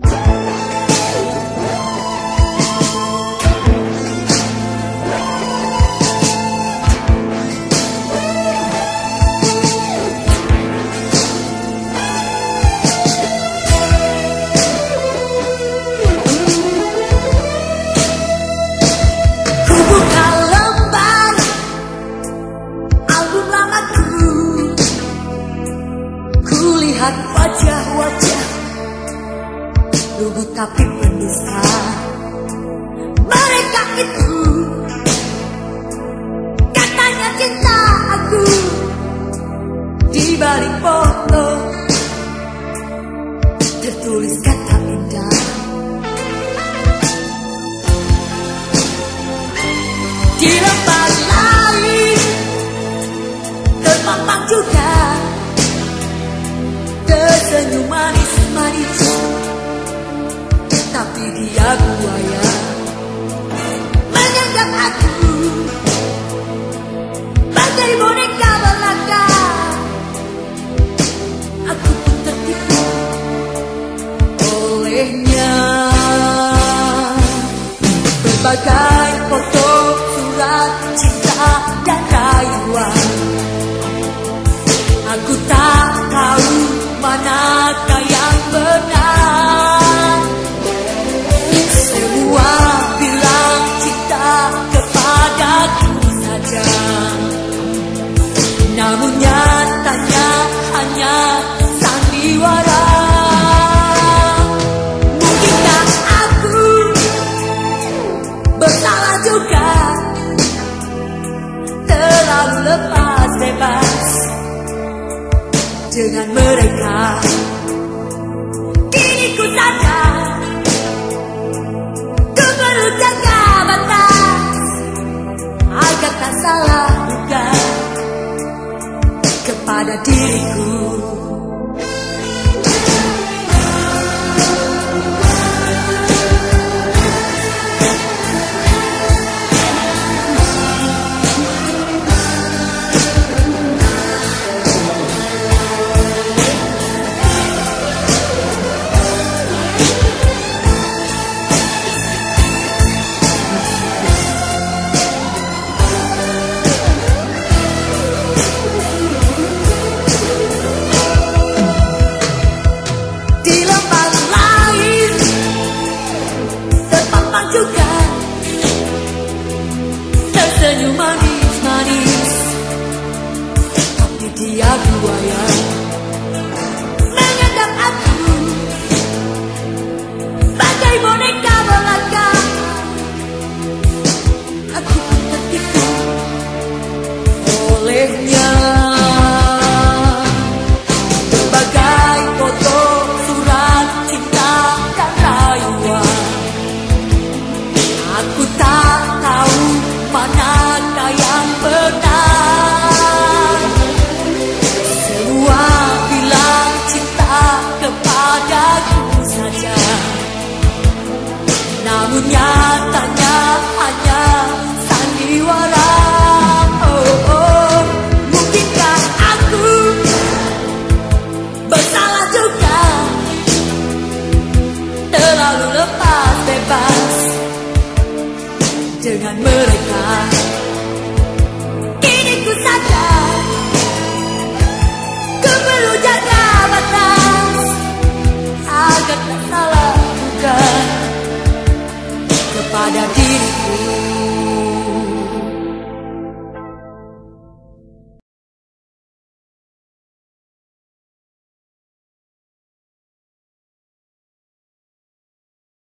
Bye. Tapi pendusta Mereka itu Katanya cinta aku. Di balik foto Tertulis devagar. Dengan mereka. Kini ku sadar Ku perlu jaga batas. Agar tak salah juga Kepada diriku Tersenyum manis-manis Tapi dia buaya Nyatanya hanya sandiwara. Oh, oh, mungkinkah aku bersalah juga? Terlalu lepas bebas dengan mereka